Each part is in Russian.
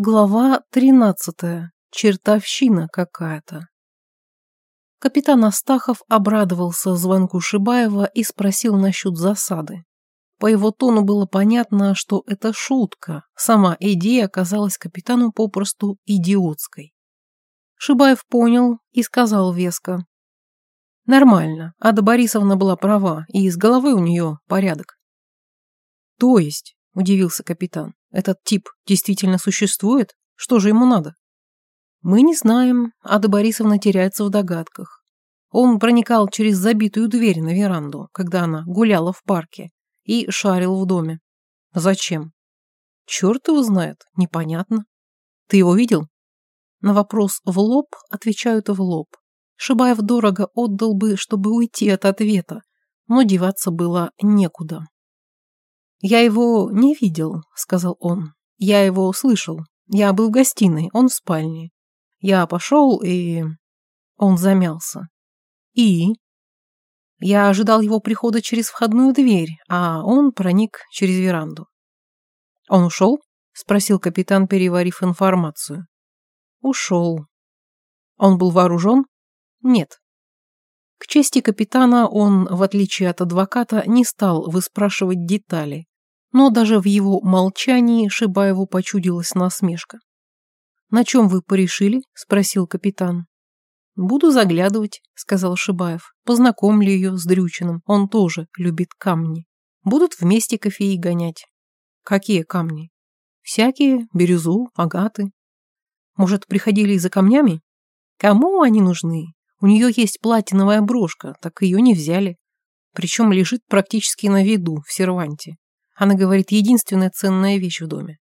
Глава тринадцатая. Чертовщина какая-то. Капитан Астахов обрадовался звонку Шибаева и спросил насчет засады. По его тону было понятно, что это шутка. Сама идея оказалась капитану попросту идиотской. Шибаев понял и сказал веско. Нормально, Ада Борисовна была права, и из головы у нее порядок. То есть, удивился капитан, этот тип действительно существует? Что же ему надо? Мы не знаем, Ада Борисовна теряется в догадках. Он проникал через забитую дверь на веранду, когда она гуляла в парке, и шарил в доме. Зачем? Черт его знает, непонятно. Ты его видел? На вопрос в лоб отвечают в лоб. Шибаев дорого отдал бы, чтобы уйти от ответа, но деваться было некуда. «Я его не видел», — сказал он. «Я его услышал. Я был в гостиной, он в спальне. Я пошел и...» Он замялся. «И?» Я ожидал его прихода через входную дверь, а он проник через веранду. «Он ушел?» — спросил капитан, переварив информацию. «Ушел». «Он был вооружен?» «Нет». К чести капитана он, в отличие от адвоката, не стал выспрашивать детали, но даже в его молчании Шибаеву почудилась насмешка. «На чем вы порешили?» – спросил капитан. «Буду заглядывать», – сказал Шибаев. «Познакомлю ее с Дрючиным, он тоже любит камни. Будут вместе кофеи гонять». «Какие камни?» «Всякие, бирюзу, агаты». «Может, приходили за камнями?» «Кому они нужны? У нее есть платиновая брошка, так ее не взяли. Причем лежит практически на виду в серванте. Она говорит, единственная ценная вещь в доме.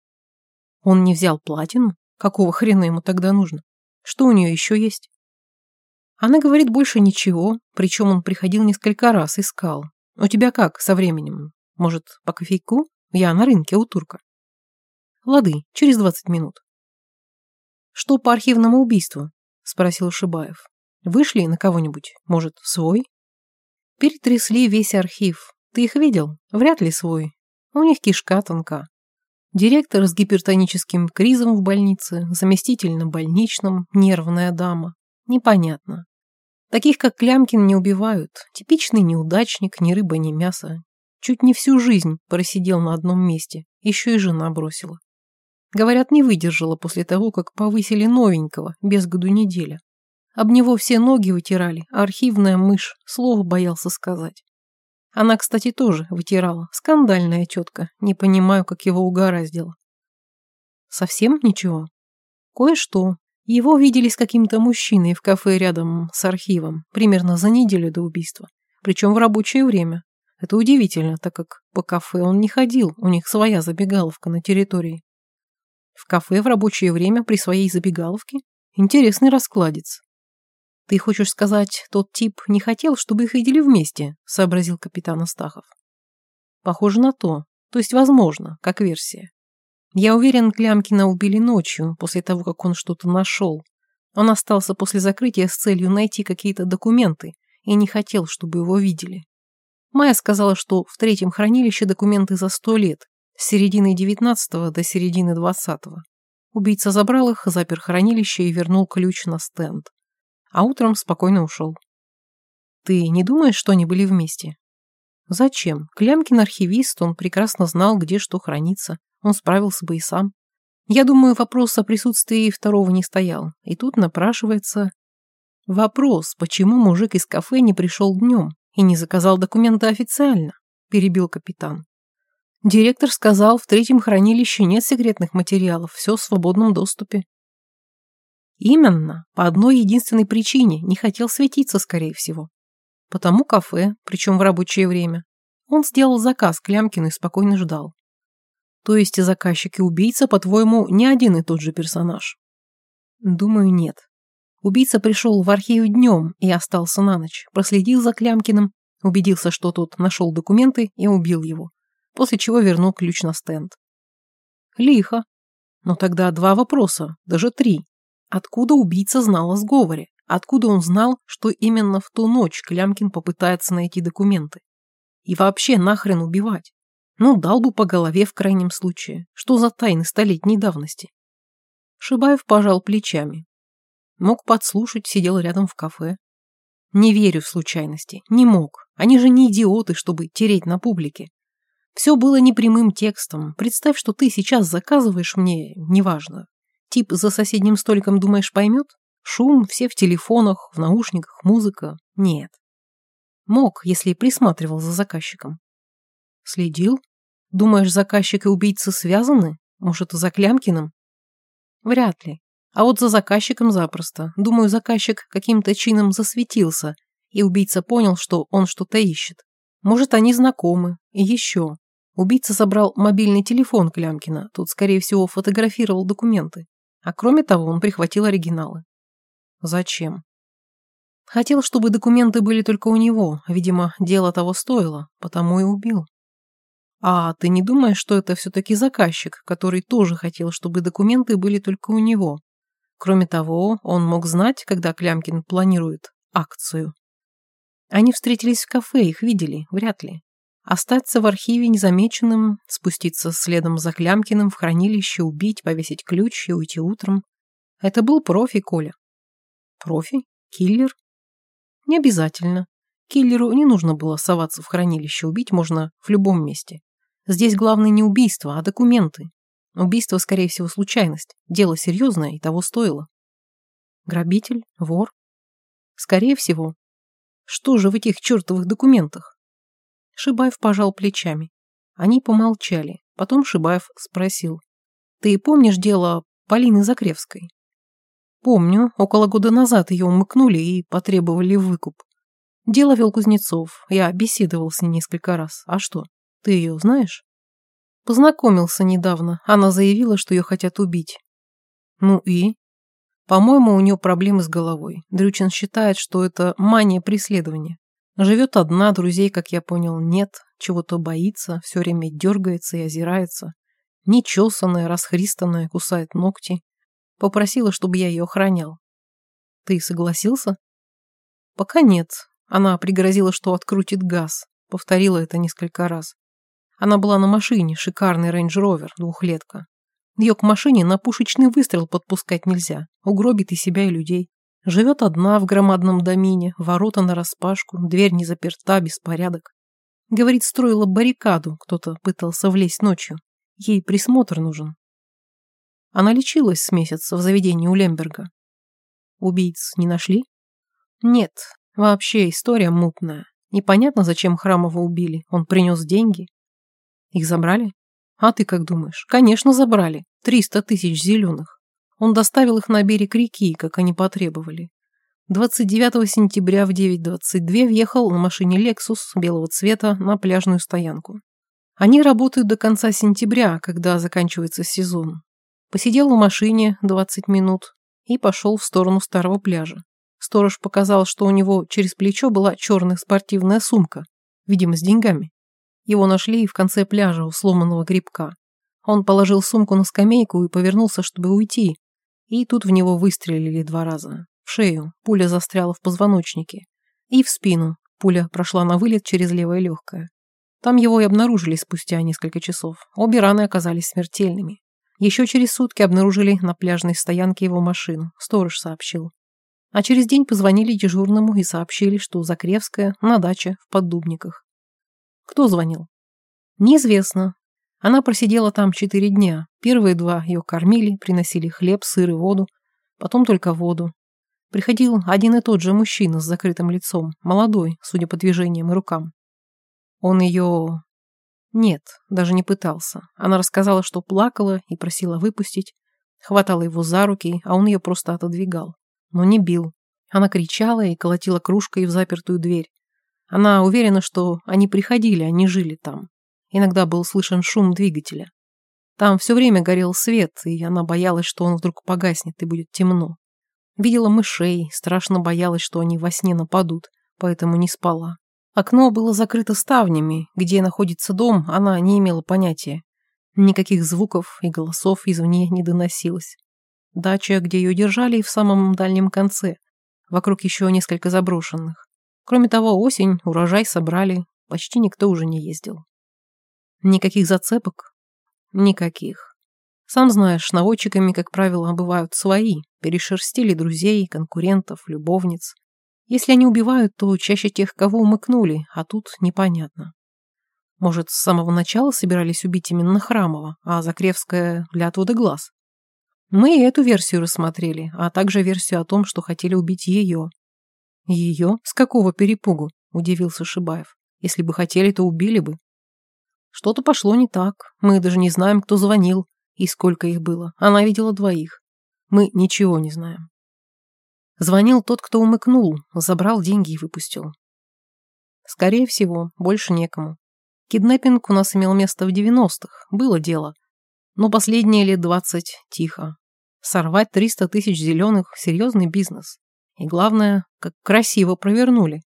Он не взял платину? Какого хрена ему тогда нужно? Что у нее еще есть? Она говорит больше ничего, причем он приходил несколько раз, искал. У тебя как со временем? Может, по кофейку? Я на рынке у турка. Лады, через двадцать минут. Что по архивному убийству? Спросил Шибаев. Вышли на кого-нибудь? Может, свой? Перетрясли весь архив. Ты их видел? Вряд ли свой. У них кишка тонка. Директор с гипертоническим кризом в больнице, заместитель на больничном, нервная дама. Непонятно. Таких, как Клямкин, не убивают. Типичный неудачник, ни рыба, ни мясо. Чуть не всю жизнь просидел на одном месте. Еще и жена бросила. Говорят, не выдержала после того, как повысили новенького, без году неделя. Об него все ноги вытирали, а архивная мышь слова боялся сказать. Она, кстати, тоже вытирала. Скандальная тетка. Не понимаю, как его угораздило. Совсем ничего? Кое-что. Его видели с каким-то мужчиной в кафе рядом с архивом, примерно за неделю до убийства. Причем в рабочее время. Это удивительно, так как по кафе он не ходил, у них своя забегаловка на территории. В кафе в рабочее время при своей забегаловке? Интересный раскладец. «Ты хочешь сказать, тот тип не хотел, чтобы их видели вместе?» — сообразил капитан Астахов. «Похоже на то. То есть, возможно, как версия. Я уверен, Клямкина убили ночью, после того, как он что-то нашел. Он остался после закрытия с целью найти какие-то документы и не хотел, чтобы его видели. Майя сказала, что в третьем хранилище документы за сто лет, с середины девятнадцатого до середины двадцатого. Убийца забрал их, запер хранилище и вернул ключ на стенд а утром спокойно ушел. Ты не думаешь, что они были вместе? Зачем? Клямкин архивист, он прекрасно знал, где что хранится. Он справился бы и сам. Я думаю, вопрос о присутствии второго не стоял. И тут напрашивается... Вопрос, почему мужик из кафе не пришел днем и не заказал документы официально? Перебил капитан. Директор сказал, в третьем хранилище нет секретных материалов, все в свободном доступе. Именно, по одной единственной причине, не хотел светиться, скорее всего. Потому кафе, причем в рабочее время. Он сделал заказ Клямкину и спокойно ждал. То есть заказчик и убийца, по-твоему, не один и тот же персонаж? Думаю, нет. Убийца пришел в архив днем и остался на ночь, проследил за Клямкиным, убедился, что тот нашел документы и убил его, после чего вернул ключ на стенд. Лихо. Но тогда два вопроса, даже три. Откуда убийца знал о сговоре? Откуда он знал, что именно в ту ночь Клямкин попытается найти документы? И вообще нахрен убивать? Ну, дал бы по голове в крайнем случае. Что за тайны столетней давности? Шибаев пожал плечами. Мог подслушать, сидел рядом в кафе. Не верю в случайности. Не мог. Они же не идиоты, чтобы тереть на публике. Все было непрямым текстом. Представь, что ты сейчас заказываешь мне, неважно. Тип за соседним столиком, думаешь, поймет? Шум, все в телефонах, в наушниках, музыка. Нет. Мог, если присматривал за заказчиком. Следил? Думаешь, заказчик и убийца связаны? Может, за Клямкиным? Вряд ли. А вот за заказчиком запросто. Думаю, заказчик каким-то чином засветился, и убийца понял, что он что-то ищет. Может, они знакомы. И еще. Убийца забрал мобильный телефон Клямкина. Тут, скорее всего, фотографировал документы. А кроме того, он прихватил оригиналы. Зачем? Хотел, чтобы документы были только у него. Видимо, дело того стоило, потому и убил. А ты не думаешь, что это все-таки заказчик, который тоже хотел, чтобы документы были только у него? Кроме того, он мог знать, когда Клямкин планирует акцию. Они встретились в кафе, их видели, вряд ли. Остаться в архиве незамеченным, спуститься следом за Клямкиным в хранилище, убить, повесить ключ и уйти утром. Это был профи, Коля. Профи? Киллер? Не обязательно. Киллеру не нужно было соваться в хранилище, убить можно в любом месте. Здесь главное не убийство, а документы. Убийство, скорее всего, случайность. Дело серьезное и того стоило. Грабитель? Вор? Скорее всего. Что же в этих чертовых документах? Шибаев пожал плечами. Они помолчали. Потом Шибаев спросил. Ты помнишь дело Полины Закревской? Помню, около года назад ее умыкнули и потребовали выкуп. Дело вел Кузнецов. Я беседовал с ней несколько раз. А что? Ты ее знаешь? Познакомился недавно. Она заявила, что ее хотят убить. Ну и? По-моему, у нее проблемы с головой. Дрючин считает, что это мания преследования. Живет одна, друзей, как я понял, нет, чего-то боится, все время дергается и озирается. Нечесанная, расхристанная, кусает ногти. Попросила, чтобы я ее охранял. Ты согласился? Пока нет. Она пригрозила, что открутит газ. Повторила это несколько раз. Она была на машине, шикарный Range Rover, двухлетка. Ее к машине на пушечный выстрел подпускать нельзя, угробит и себя, и людей. Живет одна в громадном домине, ворота нараспашку, дверь не заперта, беспорядок. Говорит, строила баррикаду, кто-то пытался влезть ночью. Ей присмотр нужен. Она лечилась с месяца в заведении у Лемберга. Убийц не нашли? Нет, вообще история мутная. Непонятно, зачем Храмова убили. Он принес деньги, их забрали? А ты как думаешь? Конечно, забрали. Триста тысяч зеленых. Он доставил их на берег реки, как они потребовали. 29 сентября в 9.22 въехал на машине Lexus белого цвета на пляжную стоянку. Они работают до конца сентября, когда заканчивается сезон. Посидел в машине 20 минут и пошел в сторону старого пляжа. Сторож показал, что у него через плечо была черная спортивная сумка, видимо, с деньгами. Его нашли в конце пляжа у сломанного грибка. Он положил сумку на скамейку и повернулся, чтобы уйти. И тут в него выстрелили два раза. В шею пуля застряла в позвоночнике. И в спину пуля прошла на вылет через левое легкое. Там его и обнаружили спустя несколько часов. Обе раны оказались смертельными. Еще через сутки обнаружили на пляжной стоянке его машину. Сторож сообщил. А через день позвонили дежурному и сообщили, что Закревская на даче в Поддубниках. Кто звонил? Неизвестно. Она просидела там четыре дня. Первые два ее кормили, приносили хлеб, сыр и воду. Потом только воду. Приходил один и тот же мужчина с закрытым лицом, молодой, судя по движениям и рукам. Он ее... Нет, даже не пытался. Она рассказала, что плакала и просила выпустить. Хватала его за руки, а он ее просто отодвигал. Но не бил. Она кричала и колотила кружкой в запертую дверь. Она уверена, что они приходили, они жили там. Иногда был слышен шум двигателя. Там все время горел свет, и она боялась, что он вдруг погаснет и будет темно. Видела мышей, страшно боялась, что они во сне нападут, поэтому не спала. Окно было закрыто ставнями, где находится дом, она не имела понятия. Никаких звуков и голосов извне не доносилось. Дача, где ее держали, в самом дальнем конце. Вокруг еще несколько заброшенных. Кроме того, осень, урожай собрали, почти никто уже не ездил. Никаких зацепок? Никаких. Сам знаешь, наводчиками, как правило, бывают свои. Перешерстили друзей, конкурентов, любовниц. Если они убивают, то чаще тех, кого умыкнули, а тут непонятно. Может, с самого начала собирались убить именно Храмова, а Закревская для отвода глаз? Мы и эту версию рассмотрели, а также версию о том, что хотели убить ее. Ее? С какого перепугу? Удивился Шибаев. Если бы хотели, то убили бы. Что-то пошло не так. Мы даже не знаем, кто звонил и сколько их было. Она видела двоих. Мы ничего не знаем. Звонил тот, кто умыкнул, забрал деньги и выпустил. Скорее всего, больше некому. Киднеппинг у нас имел место в 90-х, было дело. Но последние лет 20 тихо. Сорвать 300 тысяч зеленых – серьезный бизнес. И главное, как красиво провернули.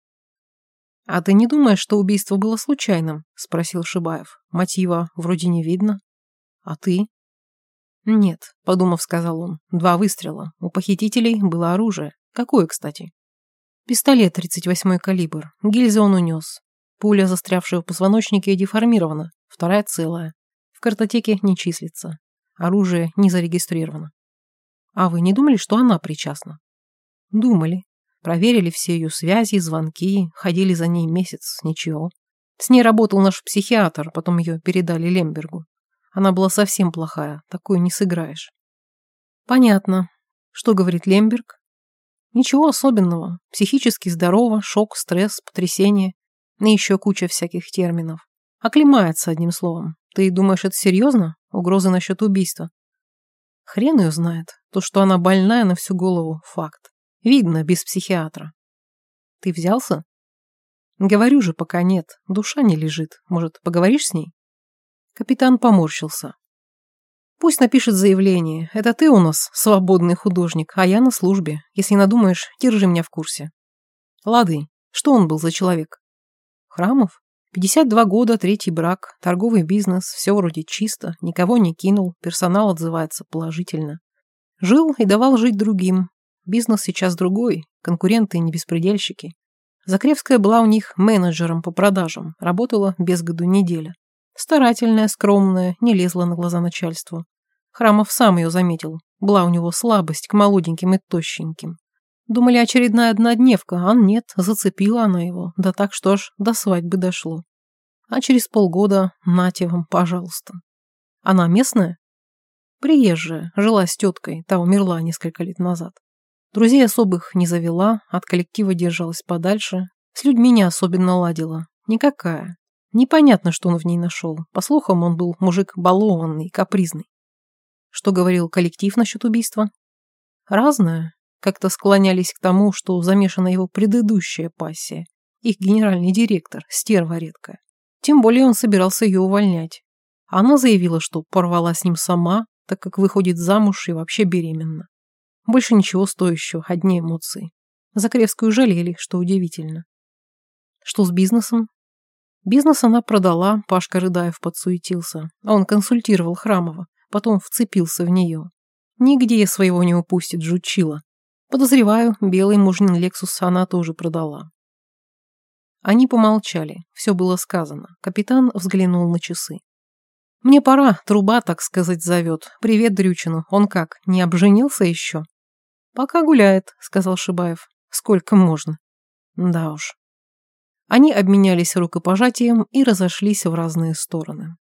«А ты не думаешь, что убийство было случайным?» – спросил Шибаев. «Мотива вроде не видно. А ты?» «Нет», – подумав, сказал он. «Два выстрела. У похитителей было оружие. Какое, кстати?» «Пистолет 38-й калибр. Гильзы он унес. Пуля, застрявшая в позвоночнике, деформирована, вторая целая. В картотеке не числится. Оружие не зарегистрировано. А вы не думали, что она причастна? Думали. Проверили все ее связи, звонки, ходили за ней месяц, ничего. С ней работал наш психиатр, потом ее передали Лембергу. Она была совсем плохая, такую не сыграешь. Понятно. Что говорит Лемберг? Ничего особенного. Психически здорово, шок, стресс, потрясение. И еще куча всяких терминов. Оклемается, одним словом. Ты думаешь, это серьезно? Угрозы насчет убийства? Хрен ее знает. То, что она больная на всю голову, факт. Видно, без психиатра. Ты взялся? Говорю же, пока нет. Душа не лежит. Может, поговоришь с ней? Капитан поморщился. Пусть напишет заявление. Это ты у нас свободный художник, а я на службе. Если надумаешь, держи меня в курсе. Лады, что он был за человек? Храмов? 52 года, третий брак, торговый бизнес, все вроде чисто, никого не кинул, персонал отзывается положительно. Жил и давал жить другим. Бизнес сейчас другой, конкуренты не беспредельщики. Закревская была у них менеджером по продажам, работала без году неделя. Старательная, скромная, не лезла на глаза начальству. Храмов сам ее заметил, была у него слабость к молоденьким и тощеньким. Думали, очередная однодневка, а нет, зацепила она его, да так что аж до свадьбы дошло. А через полгода нате вам, пожалуйста. Она местная? Приезжая, жила с теткой, та умерла несколько лет назад. Друзей особых не завела, от коллектива держалась подальше, с людьми не особенно ладила. Никакая. Непонятно, что он в ней нашел. По слухам, он был мужик балованный, капризный. Что говорил коллектив насчет убийства? Разное как-то склонялись к тому, что замешана его предыдущая пассия, их генеральный директор, стерва редкая. Тем более он собирался ее увольнять. Она заявила, что порвала с ним сама, так как выходит замуж и вообще беременна. Больше ничего стоящего, одни эмоции. Закревскую жалели, что удивительно. Что с бизнесом? Бизнес она продала, Пашка Рыдаев подсуетился. Он консультировал Храмова, потом вцепился в нее. Нигде своего не упустит, жучила. Подозреваю, белый мужнин Лексус она тоже продала. Они помолчали. Все было сказано. Капитан взглянул на часы. «Мне пора, труба, так сказать, зовет. Привет Дрючину. Он как, не обженился еще?» «Пока гуляет», — сказал Шибаев. «Сколько можно?» «Да уж». Они обменялись рукопожатием и разошлись в разные стороны.